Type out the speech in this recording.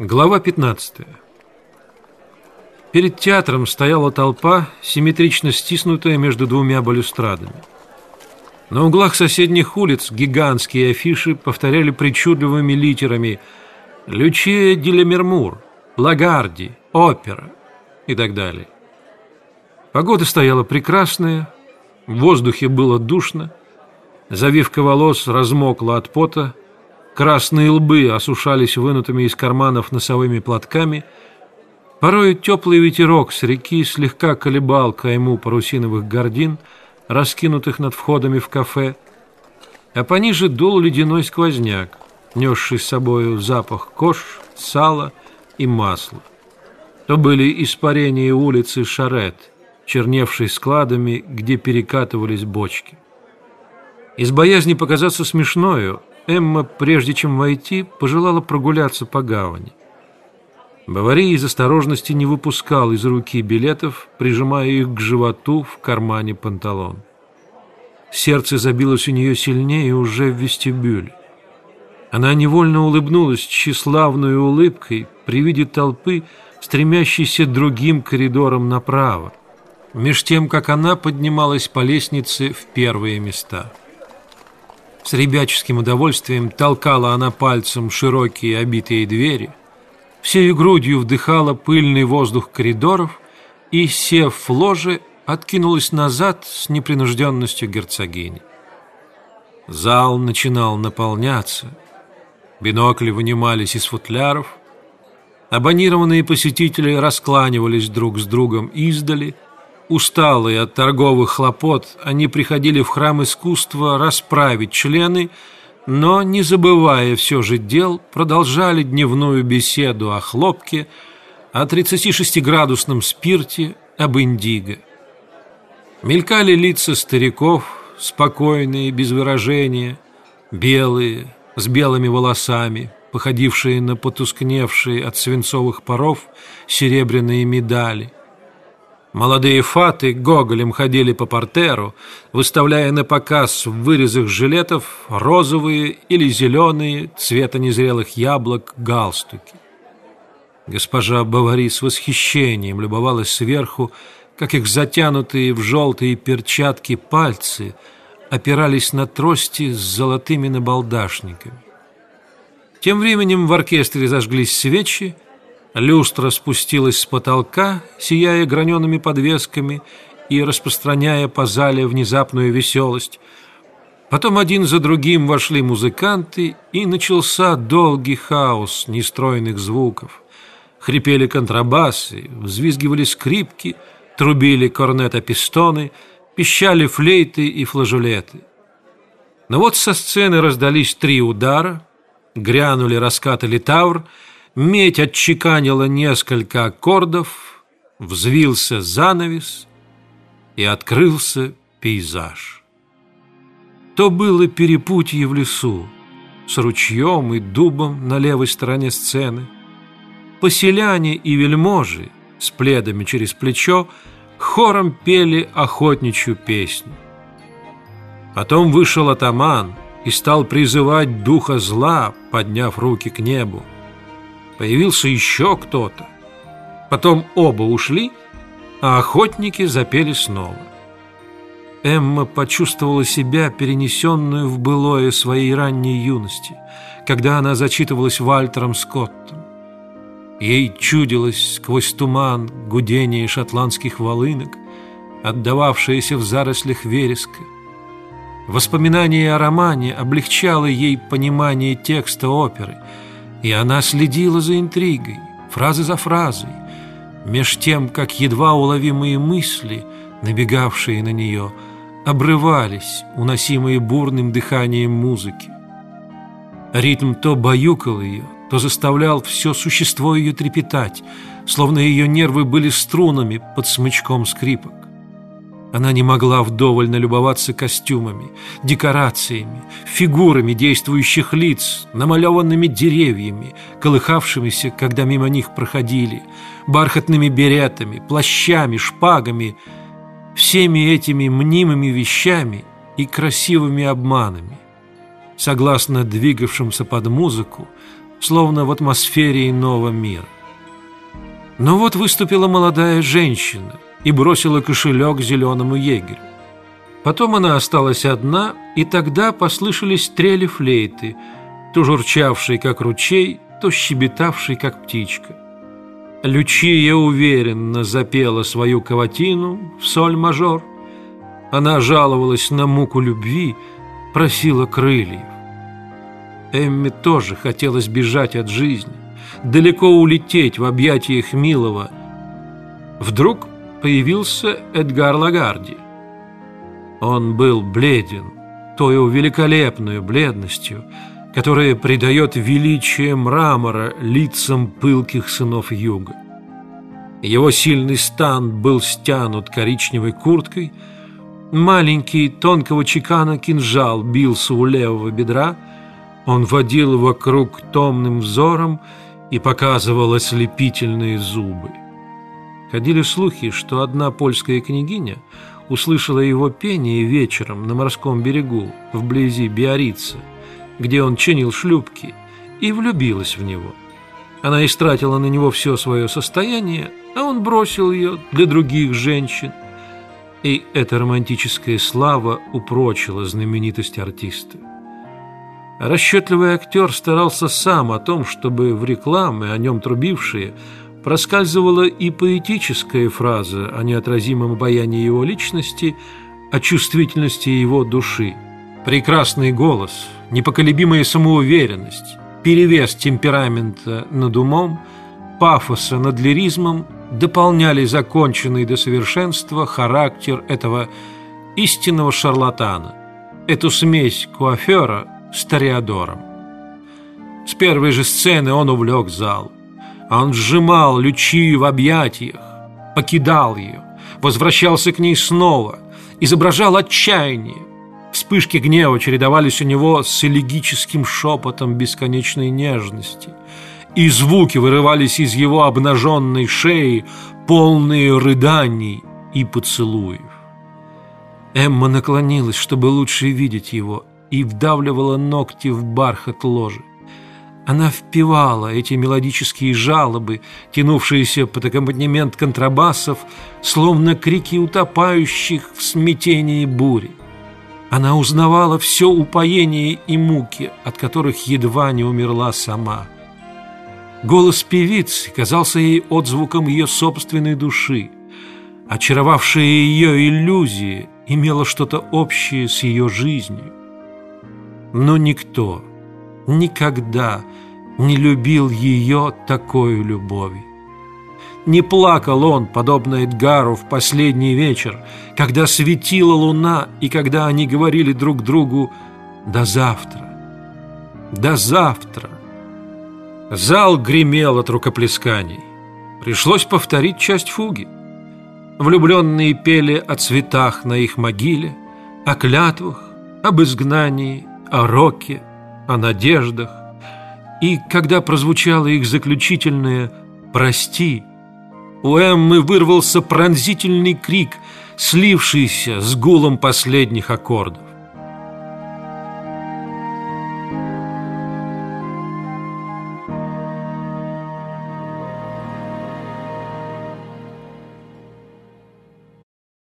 Глава 15 Перед театром стояла толпа, симметрично стиснутая между двумя балюстрадами. На углах соседних улиц гигантские афиши повторяли причудливыми литерами «Лючия Дилемермур», «Лагарди», «Опера» и так далее. Погода стояла прекрасная, в воздухе было душно, завивка волос размокла от пота, Красные лбы осушались вынутыми из карманов носовыми платками. Порой теплый ветерок с реки слегка колебал кайму парусиновых гордин, раскинутых над входами в кафе, а пониже дул ледяной сквозняк, несший с собою запах кож, сала и масла. То были испарения улицы Шарет, черневшей складами, где перекатывались бочки. Из боязни показаться смешною Эмма, прежде чем войти, пожелала прогуляться по гавани. Баварий из осторожности не выпускал из руки билетов, прижимая их к животу в кармане панталон. Сердце забилось у нее сильнее уже в вестибюле. Она невольно улыбнулась тщеславной улыбкой при виде толпы, стремящейся другим коридором направо, меж тем, как она поднималась по лестнице в первые места. С ребяческим удовольствием толкала она пальцем широкие обитые двери, всей грудью вдыхала пыльный воздух коридоров и, сев в ложе, откинулась назад с непринужденностью герцогини. Зал начинал наполняться, бинокли вынимались из футляров, абонированные посетители раскланивались друг с другом издали, Усталые от торговых хлопот, они приходили в храм искусства расправить члены, но, не забывая все же дел, продолжали дневную беседу о хлопке, о 36-градусном спирте, об индиго. Мелькали лица стариков, спокойные, без выражения, белые, с белыми волосами, походившие на потускневшие от свинцовых паров серебряные медали – Молодые фаты гоголем ходили по портеру, выставляя на показ в вырезах жилетов розовые или зеленые цвета незрелых яблок галстуки. Госпожа Бавари с восхищением любовалась сверху, как их затянутые в желтые перчатки пальцы опирались на трости с золотыми набалдашниками. Тем временем в оркестре зажглись свечи, Люстра спустилась с потолка, сияя гранеными подвесками и распространяя по зале внезапную веселость. Потом один за другим вошли музыканты, и начался долгий хаос нестройных звуков. Хрипели контрабасы, взвизгивали скрипки, трубили корнета-пистоны, пищали флейты и флажолеты. Но вот со сцены раздались три удара, грянули раскаты литавр — Медь отчеканила несколько аккордов, взвился занавес, и открылся пейзаж. То было перепутье в лесу, с ручьем и дубом на левой стороне сцены. Поселяне и вельможи с пледами через плечо хором пели охотничью песню. Потом вышел атаман и стал призывать духа зла, подняв руки к небу. Появился еще кто-то. Потом оба ушли, а охотники запели снова. Эмма почувствовала себя перенесенную в былое своей ранней юности, когда она зачитывалась Вальтером Скоттом. Ей чудилось сквозь туман гудение шотландских волынок, отдававшееся в зарослях вереска. Воспоминание о романе облегчало ей понимание текста оперы – и она следила за интригой, фразы за фразой, меж тем, как едва уловимые мысли, набегавшие на нее, обрывались, уносимые бурным дыханием музыки. Ритм то баюкал ее, то заставлял все существо ее трепетать, словно ее нервы были струнами под смычком скрипок. Она не могла вдоволь налюбоваться костюмами, декорациями, фигурами действующих лиц, намалеванными деревьями, колыхавшимися, когда мимо них проходили, бархатными беретами, плащами, шпагами, всеми этими мнимыми вещами и красивыми обманами. Согласно двигавшимся под музыку, словно в атмосфере иного мира. Но вот выступила молодая женщина и бросила кошелек зеленому егерю. Потом она осталась одна, и тогда послышались трели флейты, то журчавшие, как ручей, то щебетавший, как птичка. Лючия уверенно запела свою каватину в соль-мажор. Она жаловалась на муку любви, просила крыльев. Эмме тоже хотелось бежать от жизни, далеко улететь в объятиях милого. Вдруг появился Эдгар Лагарди. Он был бледен, той великолепной бледностью, которое придает величие мрамора лицам пылких сынов юга. Его сильный стан был стянут коричневой курткой, маленький тонкого чекана кинжал бился у левого бедра, он водил вокруг томным взором и показывал ослепительные зубы. Ходили слухи, что одна польская княгиня услышала его пение вечером на морском берегу вблизи Биорица – где он чинил шлюпки, и влюбилась в него. Она истратила на него все свое состояние, а он бросил ее для других женщин. И эта романтическая слава упрочила знаменитость артиста. Расчетливый актер старался сам о том, чтобы в рекламы, о нем трубившие, проскальзывала и поэтическая фраза о неотразимом обаянии его личности, о чувствительности его души. Прекрасный голос, непоколебимая самоуверенность, перевес темперамента над умом, пафоса над лиризмом дополняли законченный до совершенства характер этого истинного шарлатана, эту смесь куафера с тореадором. С первой же сцены он увлек зал. Он сжимал Лючию в объятиях, покидал ее, возвращался к ней снова, изображал отчаяние, Вспышки гнева чередовались у него с элегическим шепотом бесконечной нежности. И звуки вырывались из его обнаженной шеи, полные рыданий и поцелуев. Эмма наклонилась, чтобы лучше видеть его, и вдавливала ногти в бархат ложи. Она впивала эти мелодические жалобы, тянувшиеся под аккомпанемент контрабасов, словно крики утопающих в смятении бури. Она узнавала все упоение и муки, от которых едва не умерла сама. Голос певицы казался ей отзвуком ее собственной души. Очаровавшая ее иллюзии имела что-то общее с ее жизнью. Но никто никогда не любил ее такой любовью. Не плакал он, подобно Эдгару, в последний вечер, когда светила луна и когда они говорили друг другу «до завтра, до завтра». Зал гремел от рукоплесканий. Пришлось повторить часть фуги. Влюбленные пели о цветах на их могиле, о клятвах, об изгнании, о роке, о надеждах. И когда прозвучало их заключительное «Прости», у Эммы вырвался пронзительный крик, слившийся с гулом последних аккордов.